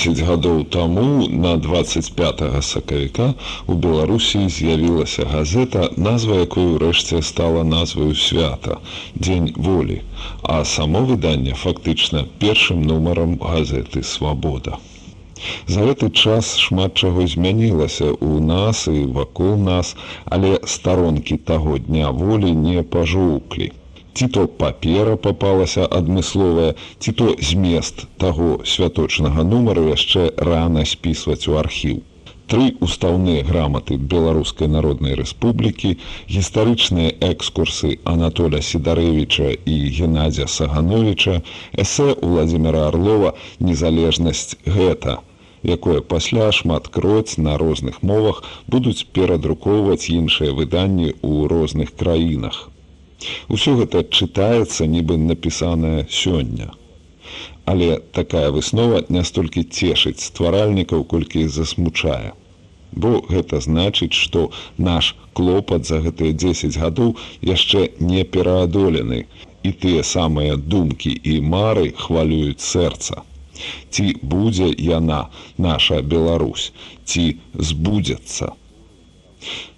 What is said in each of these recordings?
10 гадоў таму на 25 сакавіка у беларусі з'явілася газета назва якой урэшце стала назваю свята дзень волі а само выданне фактычна першым нумарам газеты свабода за гэты час шмат чаго змянілася ў нас і вакол нас але старонкі таго дня волі не пажоўклі ці то папера попалася адмысловая ці то змест таго святочнага нумару яшчэ рана спісваць у архіў. Тры устаўныя граматы беларускай народнай рэспублікі гістарычныя экскурсы анатоля сідарэвіча і геннадзя сагановича эсэ владимира орлова незалежнасць гэта якое пасля шматкроць на розных мовах будуць перадрукоўваць іншыя выданні ў розных краінах Усё гэта чытаецца нібы напісанае сёння. Але такая выснова не столькі цешыць стваральнікаў, колькі засмучае. Бо гэта значыць, што наш клопат за гэтыя 10 гадоў яшчэ не пераадолены і тыя самыя думкі і мары хвалююць сэрца. Ці будзе яна наша Беларусь, ці збудзецца.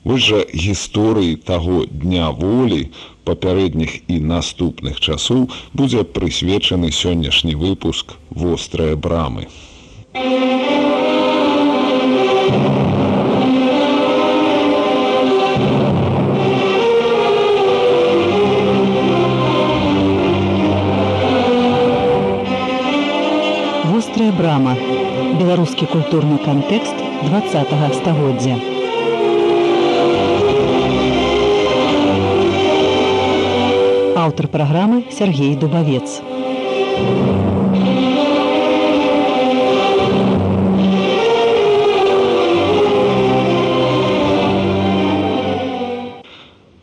Вось жа гісторыі таго дня волі папярэдніх і наступных часоў будзе прысвечаны сённяшні выпуск вострыя брамы. Вострая брама. Беларускі культурны кантэкст 20 стагоддзя. Аўтар праграмы Сергей Дубавец.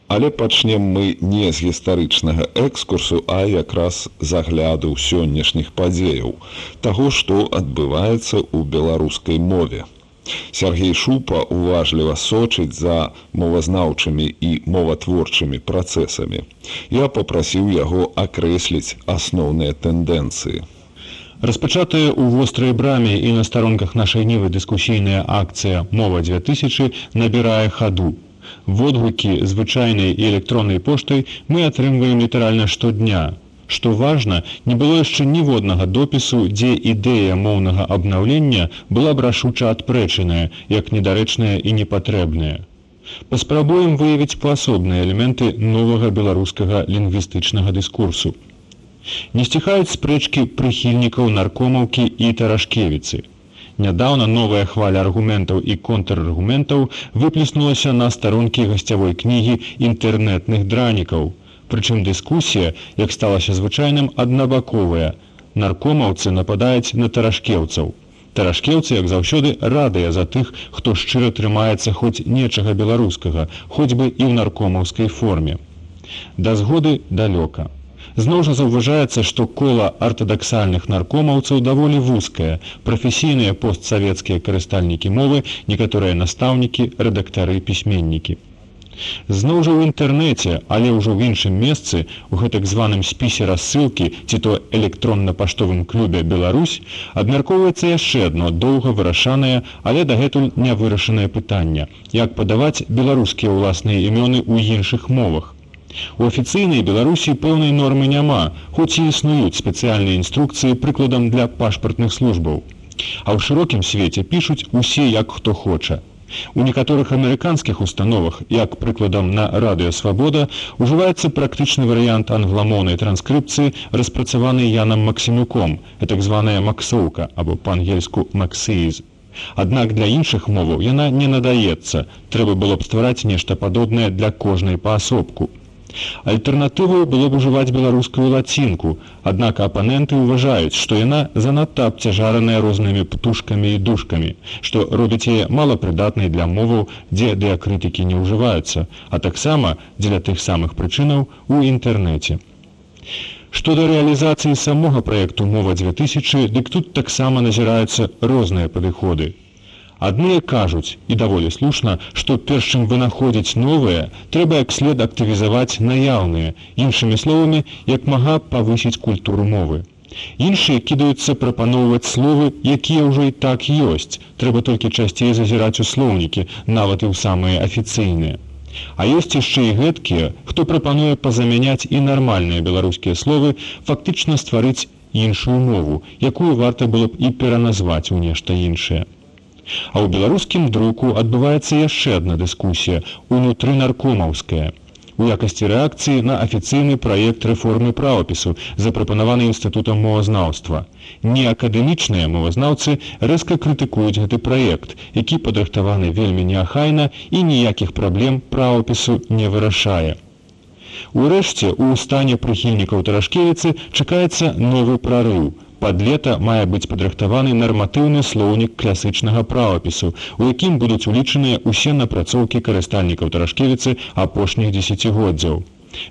Але пачнем мы не з гістарычнага экскурсу, а якраз загляду сённяшніх падзеяў, таго, што адбываецца ў беларускай мове. Сергей Шупа уважліва сочыць за мовазнаўчымі і моватворчымі працэсамі. Я попрасіў яго акрэсліць асноўныя тэндэнцыі. Распачатая ў вострай браме і на старонках нашай нівы дыскусійная акцыя мова 2000 набірае хаду. Водгукі звычайнай і электроннай поштай мы атрымваем літаральна штодня, Што важна, не было яшчэ ніводнага допісу, дзе ідэя моўнага абнаўлення была б рашуча адпрэчаная, як недарэчная і непатрэбная. Паспрабуем выявіць паасобныя элементы новага беларускага лінгвістычнага дыскурсу. Не сціхаюць спрэчкі прыхільнікаў наркомаўкі і таражкевіцы. Нядаўна новая хваля аргументаў і контраргументаў выплеснулася на старонкі гасцявой кнігі інтэрнетных дранікаў, Прычым дыскусія, як сталася звычайным аднабаковая. Наркомаўцы нападаюць на таражкеўцаў. Таражкеўцы, як заўсёды радыя за тых, хто шчыра трымаецца хоць нечага беларускага, хоць бы і ў наркомаўскай форме. Да згоды далёка. Зноў жа заўважаецца, што кола артадаксальных наркомаўцаў даволі вузкая, прафесійныя постсавецкія карыстальнікі мовы, некаторыя настаўнікі, рэдактары пісьменнікі. Зноў жа ў інтэрнэце, але ўжо ў іншым месцы у гэтак званым спісе рассылкі ці то электронна-паштовым клубе Беларусь абмяркоўваецца яшчэ адно доўга вырашанае, але дагэтуль не вырашанае пытанне, як падаваць беларускія ўласныя імёны ў іншых мовах. У афіцыйнай беларусі пэўнай нормы няма, хоць і існуюць спецыяльныя інструкцыі прыкладам для пашпартных службаў. А ў шырокім свеце пішуць усе як хто хоча. У некаторых амерыканскіх установах, як прыкладам на радыёвабода, ужываецца практычны варыянт англамоўнай транскрыпцыі, распрацаваны Янам Масімюком, так званая максоўка або па-ангельску максіз. Аднак для іншых моваў яна не надаецца. Трэба было б ствараць нешта падобнае для кожнай паасобку. Альтэрнатыву было б ужываць беларускую лацінку, аднак апаненты ўважаюць, што яна занадта абцяжараная рознымі птушкамі і душкамі, што робіць яе малапрыдатнай для моваў, дзе дыакрытыкі не ўжываюцца, а таксама дзеля тых самых прычынаў у інтэрнэце. Што да рэалізацыі самога праекту мова 2000, дык тут таксама назіраюцца розныя падыходы. Адныя кажуць і даволі слушна, што перш чым вынаходзіць новыя, трэба як след актывізаваць наяўныя, іншымі словамі, як мага павысіць культуру мовы. Іншыя кідаюцца прапаноўваць словы, якія ўжо і так ёсць. Трэба толькі часцей зазіраць у слоўнікі, нават і ў самыя афіцыйныя. А ёсць яшчэ і гэткія, хто прапануе пазамяняць і нармальныя беларускія словы, фактычна стварыць іншую мову, якую варта было б і пераназваць у нешта іншае. А ў беларускім друку адбываецца яшчэ адна дыскусія унутры наркомаўская. Якасці рэакцыі на афіцыйны праект рэформы правапісу, запрапанаваны інстытутам мовазнаўства. Неакадэмічныя мовазнаўцы рэзка крытыкуюць гэты праект, які падрыхтаваны вельмі неахайна і ніякіх праблем правапісу не вырашае. Урэшце, у стане прыхільнікаў тарашкевіцы чакаецца новы прарыў пад лета мае быць падрыхтаваны нарматыўны слоўнік класычнага правапісу, у якім будуць улічаныя ўсе напрацоўкі карыстальнікаў таражкевіцы апошніх дзесяцігоддзяў.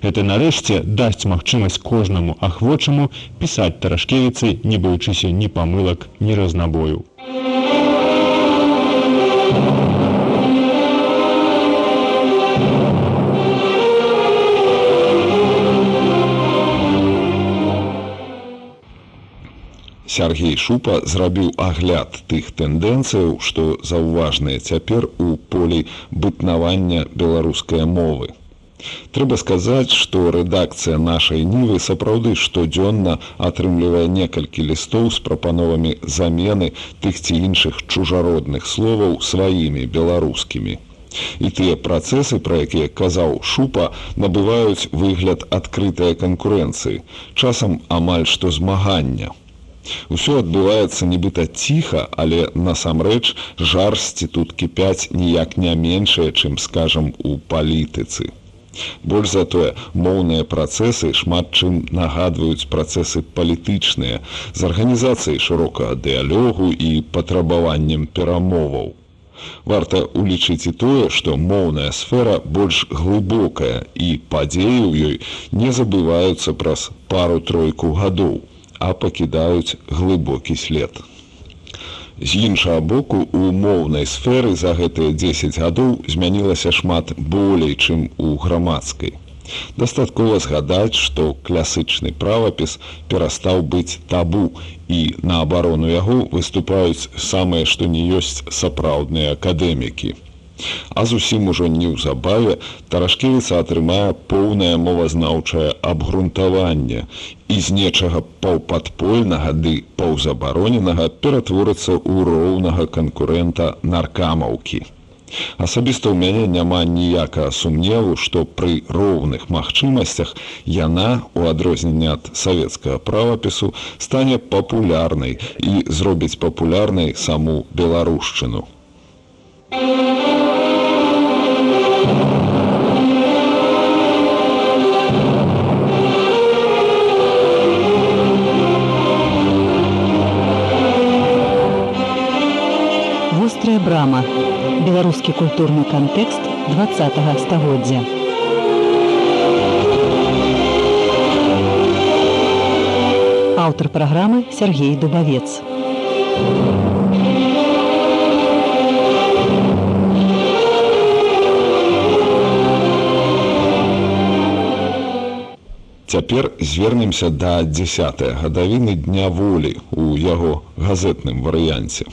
Гэта нарэшце дасць магчымасць кожнаму ахвочаму пісаць таражкевіцы, не баючыся ні памылак, ні разнабою. Сергей Шупа зрабіў агляд тых тэндэнцыяў, што заўважныя цяпер у полі бытнавання беларускай мовы. Трэба сказаць, што рэдакцыя нашай нівы сапраўды штодзённа атрымлівае некалькі лістоў з прапановамі замены тых ці іншых чужародных словаў сваімі беларускімі. І тыя працэсы, пра якія казаў шупа, набываюць выгляд адкрытая канкурэнцыі, часам амаль што змагання. Усё адбываецца нібыта ціха, але насамрэч жарсці тут кіпяць ніяк не меншае, чым скажам у палітыцы. Больш затое моўныя працэсы шмат чым нагадваюць працэсы палітычныя з арганізацыяй шырокага дыялогу і патрабаваннем перамоваў. Варта улічыць і тое, што моўная сфера больш глыбокая і падзеі ў ёй не забываюцца праз пару-тройку гадоў а пакідаюць глыбокі след. З іншага боку у моўнай сферы за гэтыя 10 гадоў змянілася шмат болей, чым у грамадскай. Дастаткова згадаць, што класычны правапіс перастаў быць табу і на абарону яго выступаюць самыя, што не ёсць сапраўдныя акадэмікі. А зусім ужо неўзабаве таражкевіца атрымае поўнае мовазнаўчае абгрунтаванне і з нечага паўпадпольнага ды паўзабароненага ператворыцца ў роўнага канкурэнта наркамаўкі. Асабіста ў мяне няма ніякага сумневу, што пры роўных магчымасцях яна, у адрозненне ад савецкага правапісу, стане папулярнай і зробіць папулярнай саму беларушчыну. вострая беларускі культурны кантэкст два стагоддзя аўтар праграмы Сергей дубавец Цяпер звернемся да 10 гадавіны дня волі ў яго газетным варыянце.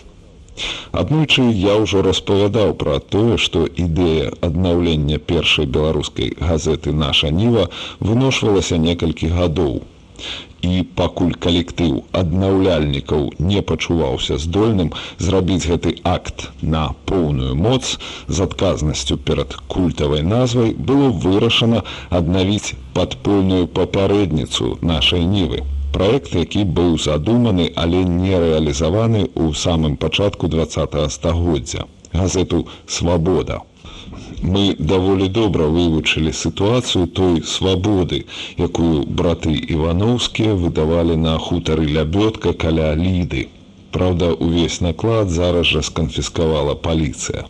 Аднойчы я ўжо распавядаў пра тое, што ідэя аднаўлення першай беларускай газеты наша ніва выношвалася некалькі гадоў. І пакуль калектыў аднаўляльнікаў не пачуваўся здольным зрабіць гэты акт на поўную моц з адказнасцю перад культавай назвай было вырашана аднавіць падпольную папярэдніцу нашай нівы проект які быў задуманы але не рэалізаваны ў самым пачатку два стагоддзя газету свабода мы даволі добра вывучылі сітуацыю той свабоды, якую браты Івановскія выдавалі на хутары лябётка каля ліды. Праўда, увесь наклад зараз жа сканфіскавала паліцыя.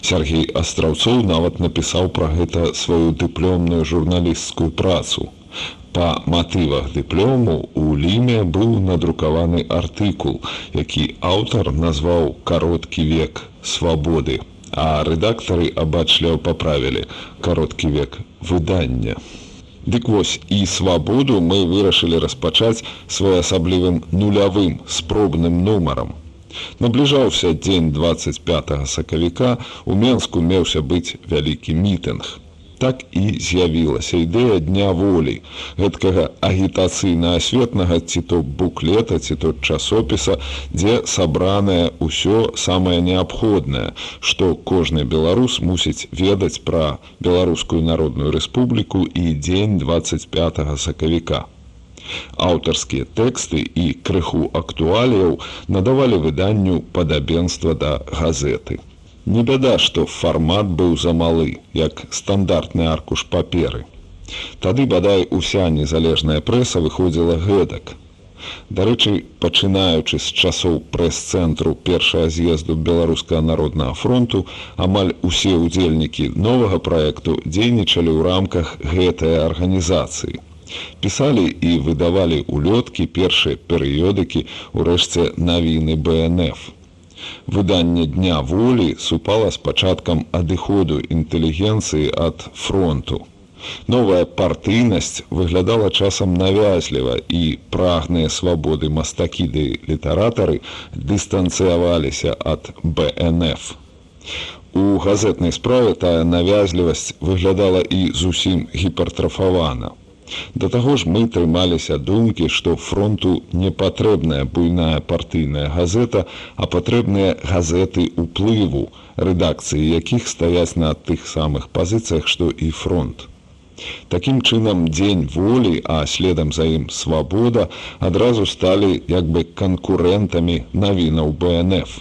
Сергей Астраўцоў нават напісаў пра гэта сваю дыпломную журналісцкую працу. Па матывах дыплому у ліме быў надрукаваны артыкул, які аўтар назваў кароткі век свабоды а рэдактары абачляў паправілі кароткі век выдання. Дык вось і свабоду мы вырашылі распачаць своеасаблівым нулявым спробным нумарам. Набліжаўся дзень 25 сакавіка у Менску меўся быць вялікі мітынг так і з'явілася. Ідэя дня волі гэткага агітацыйна-асветнага ці то буклета ці то часопіса дзе сабранае ўсё самае неабходнае што кожны беларус мусіць ведаць пра беларускую народную рэспубліку і дзень 25 сакавіка. Аўтарскія тэксты і крыху актуаліяў надавалі выданню падабенства да газеты Не бяда, што фармат быў замалы, як стандартны аркуш паперы. Тады бадай уся незалежная прэса выходзіла гэтак. Дарэчы, пачынаючы з часоў прэс-цэнтру першага з'езду беларускага народнага фронту, амаль усе ўдзельнікі новага праекту дзейнічалі ў рамках гэтай арганізацыі. Пісалі і выдавалі ўлёткі першыя перыёдыкі ўрэшце навіны БНФ выданне дня волі супала з пачаткам адыходу інтэлігенцыі ад фронту. Новая партыйнасць выглядала часам навязліва і прагныя свабоды мастакіды літаратары дыстанцыяваліся ад БНФ. У газетнай справе тая навязлівасць выглядала і зусім гіпертрафавана. Да таго ж мы трымаліся думкі, што фронту не патрэбная буйная партыйная газета, а патрэбныя газеты ўплыву, рэдакцыі якіх стаяць на тых самых пазіцыях, што і фронт. Такім чынам дзень волі, а следам за ім свабода адразу сталі як бы канкурэнтамі навінаў БНФ.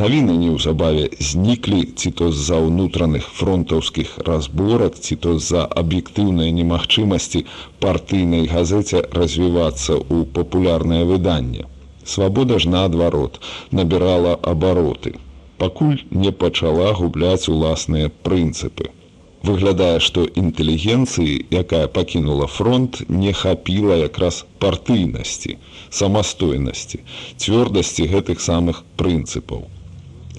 Навіны неўзабаве зніклі ці то з-за ўнутраных фронтаўскіх разборак, ці то з-за аб'ектыўнай немагчымасці партыйнай газеце развівацца ў папулярнае выданне. Свабода ж наадварот набірала абароты. Пакуль не пачала губляць уласныя прынцыпы. Выглядае, што інтэлігенцыі, якая пакінула фронт, не хапіла якраз партыйнасці, самастойнасці, цвёрдасці гэтых самых прынцыпаў.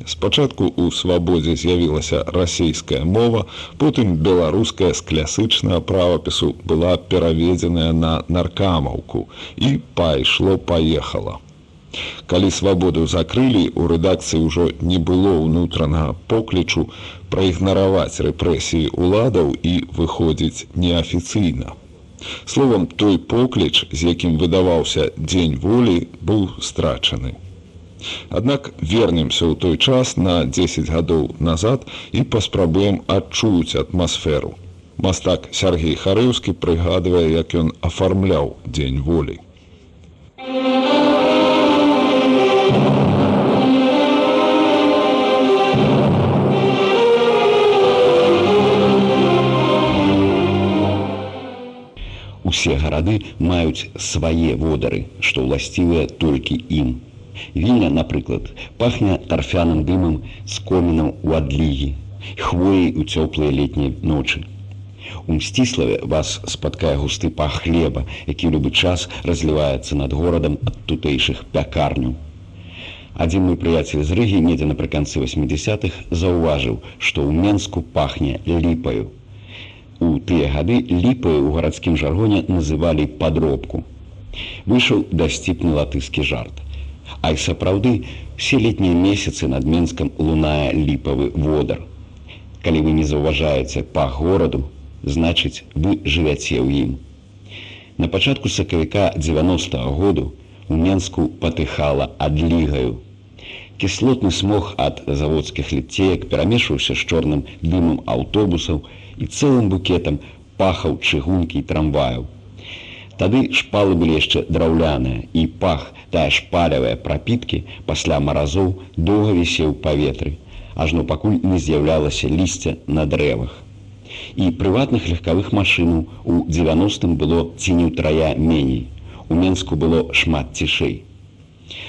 Спачатку ў свабодзе з'явілася расійская мова, потым беларуская з клясычнага правапісу была пераведзеная на наркамаўку і пайшло паехала. Калі свабоду закрылі, у рэдакцыі ўжо не было ўнутранага поклічу праігнараваць рэпрэсіі ўладаў і выходзіць неафіцыйна. Словам, той покліч, з якім выдаваўся дзень волі, быў страчаны. Аднак вернемся ў той час на 10 гадоў назад і паспрабуем адчуць атмасферу. Мастак Сергей Харыўскі прыгадвае, як ён афармляў дзень волі. Усе гарады маюць свае водары, што ўласцівыя толькі ім. Вільня, напрыклад, пахне тарфяным дымам з комінам у адлігі, хвоі ў цёплыя летнія ночы. У мсціславе вас спаткае густы пах хлеба, які любы час разліваецца над горадам ад тутэйшых пякарняў. Адзін мой прыяцель з рыгі недзе напрыканцы 80-х заўважыў, што ў Менску пахне ліпаю. У тыя гады ліпаю ў гарадскім жаргоне называлі падробку. Выйшаў дасціпны латыскі жарт. А і сапраўды все летнія месяцы над Менскам лунае ліпавы водар. Калі вы не заўважаеце па гораду, значыць вы жывяце ў ім. На пачатку сакавіка 90 -го году у Менску патыхала адлігаю. Кіслотны смог ад заводскіх ліцеек перамешваўся з чорным дымам аўтобусаў і цэлым букетам пахаў чыгункі і трамваяў. Тады шпалы былі яшчэ драўляныя і пах тая шпалявая прапіткі пасля маразоў доўга вісеў паветры, ажно пакуль не з'яўлялася лісця на дрэвах. І прыватных легкавых машынаў у 90-м было ці не ўтрая меней. У Менску было шмат цішэй.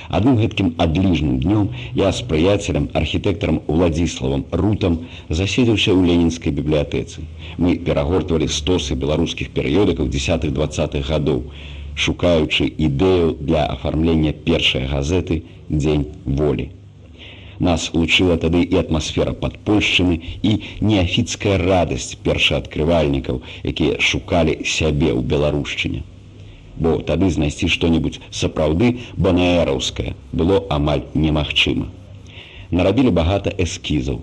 Адным гэткім адліжным днём я з прыяцелем архітэктарам Владзіславам рутам заседзіўся ў ленінскай бібліятэцы. Мы перагортвалі стосы беларускіх перыёдыкаў десятых двадцатых гадоў, шукаючы ідэю для афармлення першай газеты дзень волі. Нас лучыла тады і атмасфера падпольшчыны і неафіцкая радасць першаадкрывальнікаў, якія шукалі сябе ў беларушчыне бо тады знайсці што-небудзь сапраўды банаэраўскае было амаль немагчыма. Нарабілі багата эскізаў.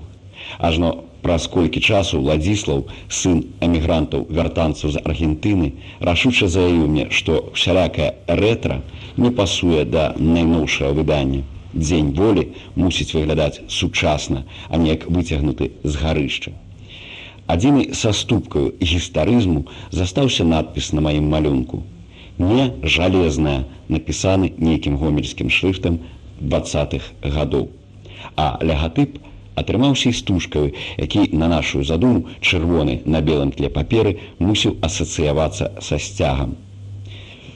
Ажно праз колькі часу Владзіслаў, сын эмігрантаў вяртанцаў з Аргентыны, рашуча заявіў мне, што сялякая рэтра не пасуе да найноўшага выдання. Дзень волі мусіць выглядаць сучасна, а неяк выцягнуты з гарышча. Адзінай саступкаю гістарызму застаўся надпіс на маім малюнку не жалезная напісаны нейкім гомельскім шрыфтам двадцатых гадоў. А лягатып атрымаўся істужкавы які на нашу задуму чырвоны на белым тле паперы мусіў асацыявацца са сцягам.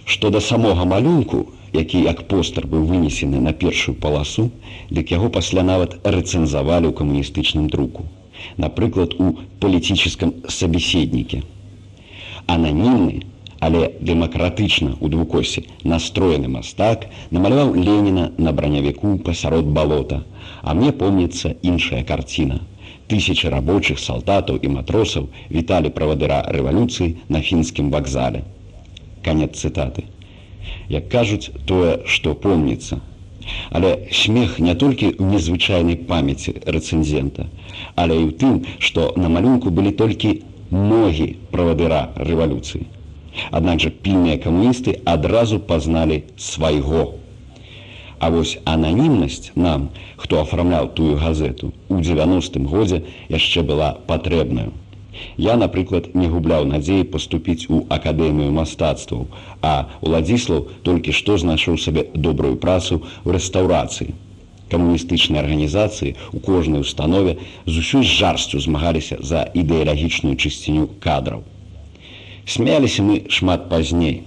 Што да самога малюнку які як постер быў вынесены на першую паласу дык яго пасля нават рэцэнзавалі ў камуністычным друку напрыклад у палітычском сабеседніке. Ананімны але дэмакратычна ў двукосе настроены мастак намаляваў Леніна на бранявіку пасярод балота, а мне помніцца іншая карціна. Тысячы рабочых салдатаў і матросаў віталі правадыра рэвалюцыі на фінскім вакзале. Канец цытаты. Як кажуць тое, што помніцца. Але смех не толькі ў незвычайнай памяці рэцэнзента, але і ў тым, што на малюнку былі толькі ногі правадыра рэвалюцыі. Аднак жа пільныя камуністы адразу пазналі свайго. А вось ананімнасць нам, хто афармляў тую газету у 90-м годзе яшчэ была патрэбнаю. Я, напрыклад, не губляў надзеі паступіць у акадэмію мастацтваў, а Уладзіслаў толькі што знайшоў сабе добрую працу ў рэстаўрацыі. Камуністычныя арганізацыі у кожнай установе з усёй жарсцю змагаліся за ідэалагічную чысціню кадраў смяліся мы шмат пазней.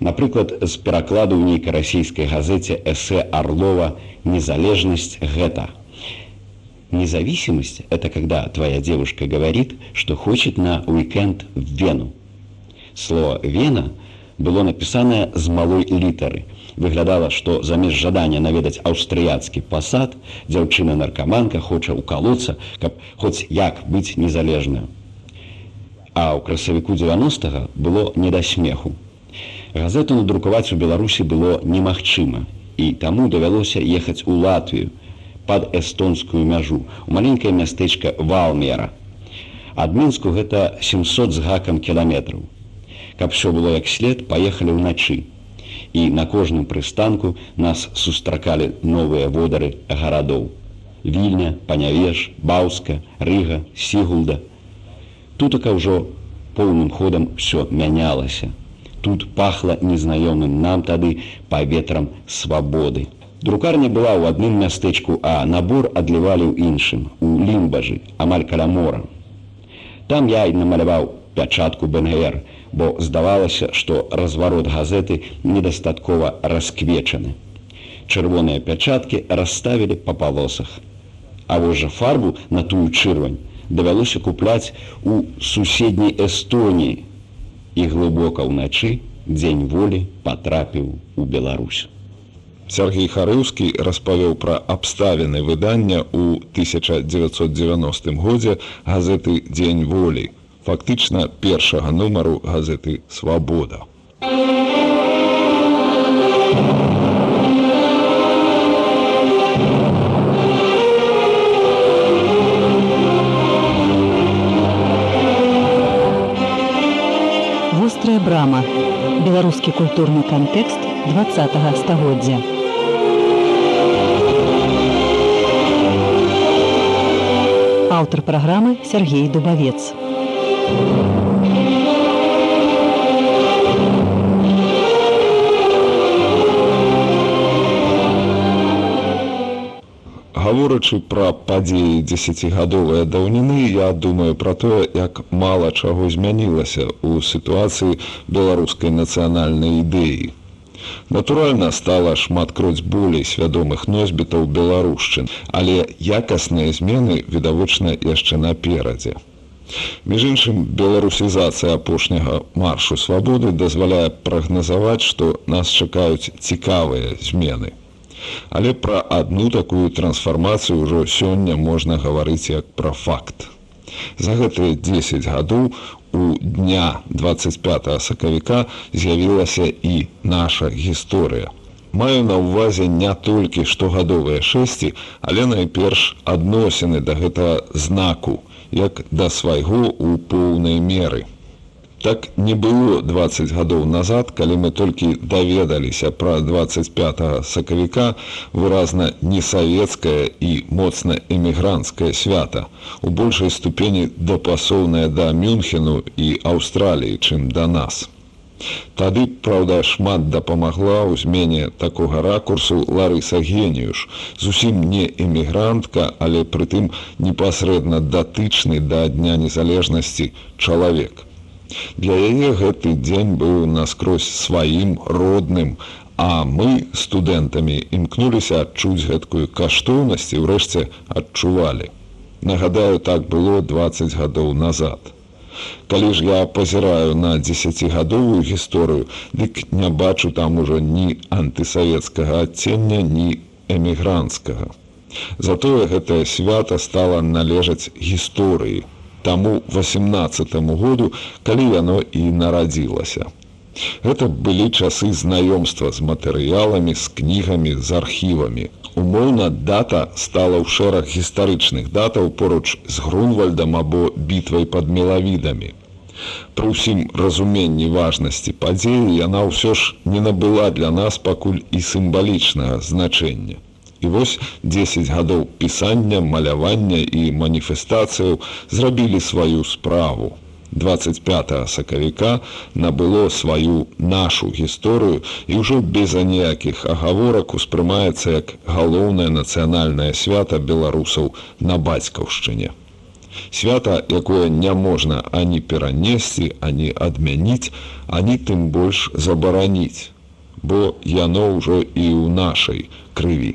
Напрыклад, з перакладу ў нейкай расійскай газеце эсэ Орлова незалежнасць гэта. Независимость – это когда твоя девушка говорит, что хочет на уикенд в Вену. Слово «Вена» было написано з малой літары. Выглядала, што замест жадання наведаць аўстрыяцкі пасад, дзяўчына-наркаманка хоча ўкалоцца, каб хоць як быць незалежную а ў красавіку 90 было не да смеху. Газету надрукаваць у Беларусі было немагчыма і таму давялося ехаць у Латвію пад эстонскую мяжу у маленькае мястэчка валмера. Ад мінску гэта 700 з гакам кіламетраў. Каб все было як след, паехалі ўначы. І на кожным прыстанку нас сустракалі новыя водары гарадоў. Вільня, панявеш, баўска, рыга, сігулда, Тутака ўжо поўным ходам все мянялася. Тут пахла незнаёмым нам тады паветрам свабоды. Друкарня была ў адным мястэчку, а набор адлівалі ў іншым, у лімбажы, амаль каля мора. Там я і намаляваў пячатку БНР, бо здавалася, што разварот газеты недастаткова расквечаны. Чырвоныя пячаткі расставілі па палосах. А вось жа фарбу на тую чырвань давялося купляць у суседняй Эстоніі і глыбока ўначы дзень волі патрапіў у Беларусь. Сергій Харыўскі распавёў пра абставіны выдання ў 1990 годзе газеты дзень волі, фактычна першага нумару газеты свабода. вострая брама беларускі культурны кантэкст два стагоддзя аўтар праграмы Сергей дубавец Гаворачы пра падзеі дзесяцігадовыя даўніны, я думаю пра тое, як мала чаго змянілася ў сітуацыі беларускай нацыянальнай ідэі. Натуральна, стала шматкроць болей свядомых носьбітаў беларушчын, але якасныя змены відавочна яшчэ наперадзе. Між іншым беларусізацыя апошняга маршу свабоды дазваляе прагназаваць, што нас чакаюць цікавыя змены. Але пра адну такую трансфармацыю ўжо сёння можна гаварыць як пра факт. За гэтыя 10 гадоў у дня 25 сакавіка з'явілася і наша гісторыя. Маю на ўвазе не толькі штогадовыя шэсці, але найперш адносіны да гэтага знаку, як да свайго ў поўнай меры. Так не было 20 гадоў назад, калі мы толькі даведаліся пра 25 сакавіка выразна несавецкае і моцна эмігранцкае свята, у большай ступені дапасоўнае да Мюнхену і Аўстраліі, чым да нас. Тады, праўда, шмат дапамагла ў змене такога ракурсу Ларыса Геніюш, зусім не эмігрантка, але прытым непасрэдна датычны да дня незалежнасці чалавек. Для яе гэты дзень быў наскрозь сваім родным, а мы студэнтамі імкнуліся адчуць гэткую каштоўнасць і ўрэшце адчувалі. Нагадаю, так было 20 гадоў назад. Калі ж я пазіраю на дзесяцігадовую гісторыю, дык не бачу там ужо ні антысавецкага адцення, ні эмігрантскага. Затое гэтае свята стала належаць гісторыі, таму 18 году, калі яно і нарадзілася. Гэта былі часы знаёмства з матэрыяламі, з кнігамі, з архівамі. Умоўна дата стала ў шэраг гістарычных датаў поруч з грунвальдам або бітвай пад мелавідамі. Пры ўсім разуменні важнасці падзеі яна ўсё ж не набыла для нас пакуль і сімвалічнага значэння. І вось 10 гадоў пісання, малявання і маніфестацыяў зрабілі сваю справу. 25 сакавіка набыло сваю нашу гісторыю і ўжо без аніякіх агаворак успрымаецца як галоўнае нацыянальнае свята беларусаў на бацькаўшчыне. Свята, якое няможна ані перанесці, ані адмяніць, ані тым больш забараніць, бо яно ўжо і ў нашай крыві.